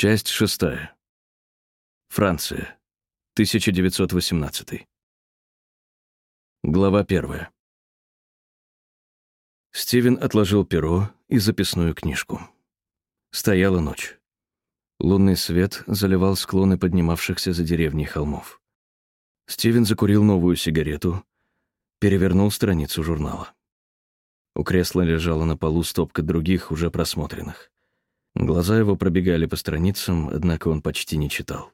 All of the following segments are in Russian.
Часть шестая. Франция. 1918. Глава первая. Стивен отложил перо и записную книжку. Стояла ночь. Лунный свет заливал склоны поднимавшихся за деревней холмов. Стивен закурил новую сигарету, перевернул страницу журнала. У кресла лежала на полу стопка других, уже просмотренных. Глаза его пробегали по страницам, однако он почти не читал.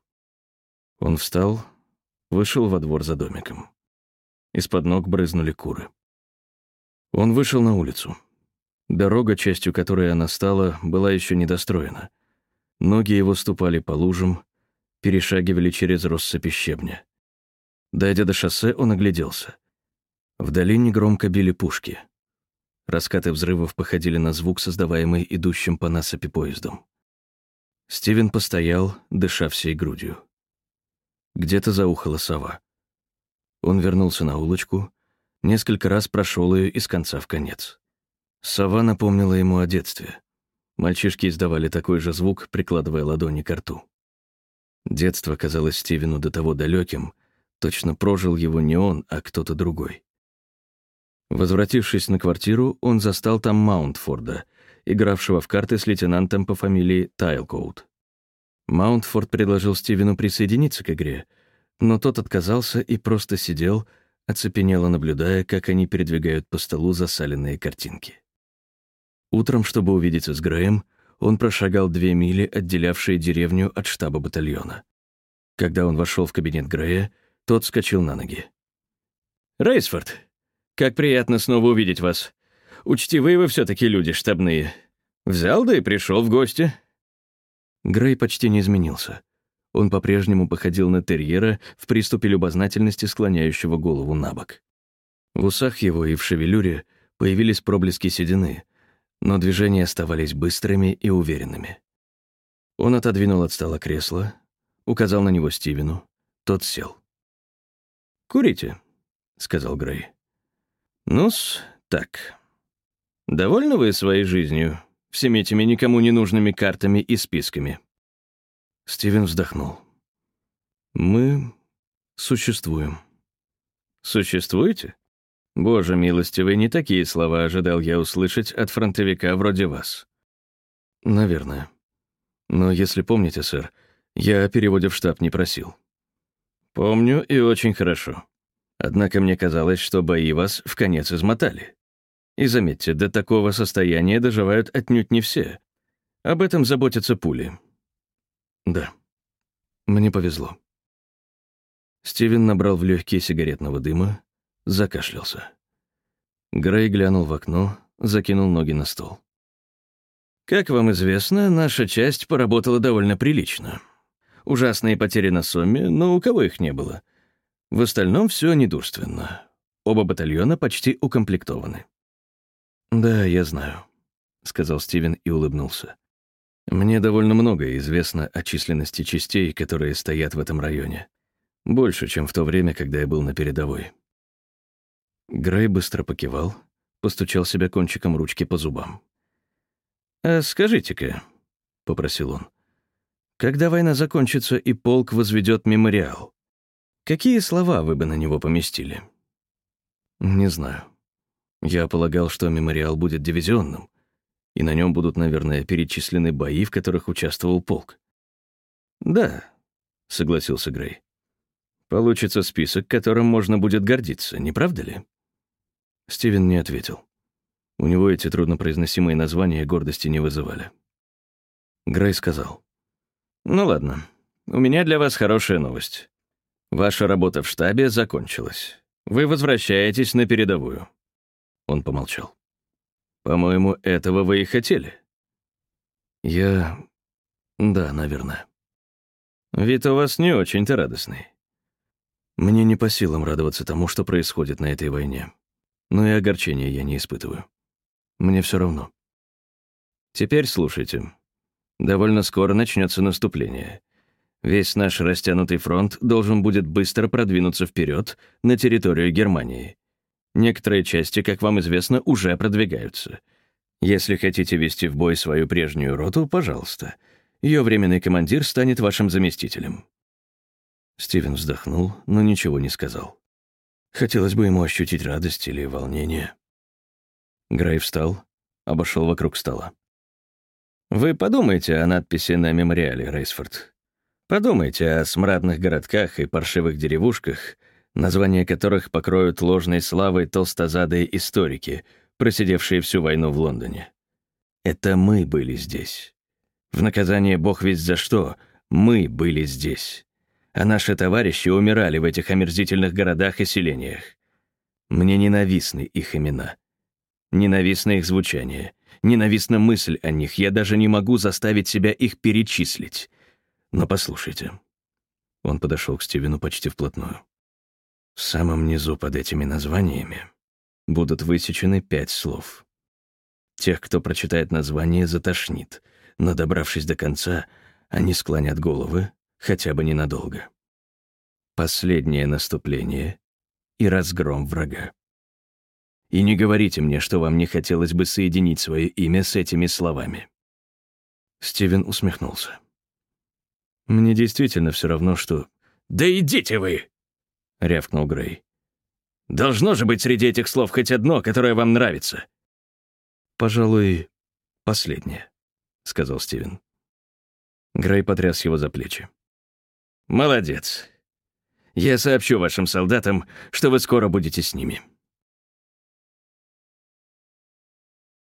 Он встал, вышел во двор за домиком. Из-под ног брызнули куры. Он вышел на улицу. Дорога, частью которой она стала, была еще недостроена. Ноги его ступали по лужам, перешагивали через россыпи щебня. Дойдя до шоссе, он огляделся. В долине громко били пушки — Раскаты взрывов походили на звук, создаваемый идущим по насыпи поездом. Стивен постоял, дыша всей грудью. Где-то заухала сова. Он вернулся на улочку, несколько раз прошел ее из конца в конец. Сова напомнила ему о детстве. Мальчишки издавали такой же звук, прикладывая ладони к рту. Детство казалось Стивену до того далеким, точно прожил его не он, а кто-то другой. Возвратившись на квартиру, он застал там Маунтфорда, игравшего в карты с лейтенантом по фамилии Тайлкоут. Маунтфорд предложил Стивену присоединиться к игре, но тот отказался и просто сидел, оцепенело наблюдая, как они передвигают по столу засаленные картинки. Утром, чтобы увидеться с Греем, он прошагал две мили, отделявшие деревню от штаба батальона. Когда он вошел в кабинет Грея, тот вскочил на ноги. «Рейсфорд, как приятно снова увидеть вас. Учтивые вы все-таки люди штабные. Взял, да и пришел в гости». Грей почти не изменился. Он по-прежнему походил на терьера в приступе любознательности, склоняющего голову на бок. В усах его и в шевелюре появились проблески седины, но движения оставались быстрыми и уверенными. Он отодвинул от стола кресло, указал на него Стивену. Тот сел. «Курите», — сказал Грей. Ну-с, так. Довольны вы своей жизнью, всеми этими никому не нужными картами и списками?» Стивен вздохнул. «Мы существуем». «Существуете? Боже милостивый, не такие слова ожидал я услышать от фронтовика вроде вас». «Наверное. Но если помните, сэр, я о переводе в штаб не просил». «Помню и очень хорошо. Однако мне казалось, что бои вас в конец измотали. И заметьте, до такого состояния доживают отнюдь не все. Об этом заботятся пули. Да, мне повезло. Стивен набрал в легкие сигаретного дыма, закашлялся. Грей глянул в окно, закинул ноги на стол. «Как вам известно, наша часть поработала довольно прилично. Ужасные потери на Сомме, но у кого их не было — в остальном все недурственно. Оба батальона почти укомплектованы. «Да, я знаю», — сказал Стивен и улыбнулся. «Мне довольно многое известно о численности частей, которые стоят в этом районе. Больше, чем в то время, когда я был на передовой». Грей быстро покивал, постучал себя кончиком ручки по зубам. «А скажите-ка», — попросил он, — «когда война закончится и полк возведет мемориал, Какие слова вы бы на него поместили? Не знаю. Я полагал, что мемориал будет дивизионным, и на нем будут, наверное, перечислены бои, в которых участвовал полк. Да, согласился Грей. Получится список, которым можно будет гордиться, не правда ли? Стивен не ответил. У него эти труднопроизносимые названия гордости не вызывали. Грей сказал. «Ну ладно, у меня для вас хорошая новость. Ваша работа в штабе закончилась. Вы возвращаетесь на передовую». Он помолчал. «По-моему, этого вы и хотели». «Я... да, наверное». «Вид у вас не очень-то радостный». «Мне не по силам радоваться тому, что происходит на этой войне. Но и огорчения я не испытываю. Мне все равно». «Теперь слушайте. Довольно скоро начнется наступление, Весь наш растянутый фронт должен будет быстро продвинуться вперед на территорию Германии. Некоторые части, как вам известно, уже продвигаются. Если хотите вести в бой свою прежнюю роту, пожалуйста. Ее временный командир станет вашим заместителем». Стивен вздохнул, но ничего не сказал. Хотелось бы ему ощутить радость или волнение. Грей встал, обошел вокруг стола. «Вы подумайте о надписи на мемориале, Рейсфорд. Подумайте о смрадных городках и паршивых деревушках, названия которых покроют ложной славой толстозадые историки, просидевшие всю войну в Лондоне. Это мы были здесь. В наказание бог весть за что, мы были здесь. А наши товарищи умирали в этих омерзительных городах и селениях. Мне ненавистны их имена. Ненавистно их звучание. Ненавистна мысль о них. Я даже не могу заставить себя их перечислить. Но послушайте. Он подошел к Стивену почти вплотную. В самом низу под этими названиями будут высечены пять слов. Тех, кто прочитает название, затошнит, но, добравшись до конца, они склонят головы хотя бы ненадолго. Последнее наступление и разгром врага. И не говорите мне, что вам не хотелось бы соединить свое имя с этими словами. Стивен усмехнулся. Мне действительно все равно, что... «Да идите вы!» — рявкнул Грей. «Должно же быть среди этих слов хоть одно, которое вам нравится». «Пожалуй, последнее», — сказал Стивен. Грей потряс его за плечи. «Молодец. Я сообщу вашим солдатам, что вы скоро будете с ними».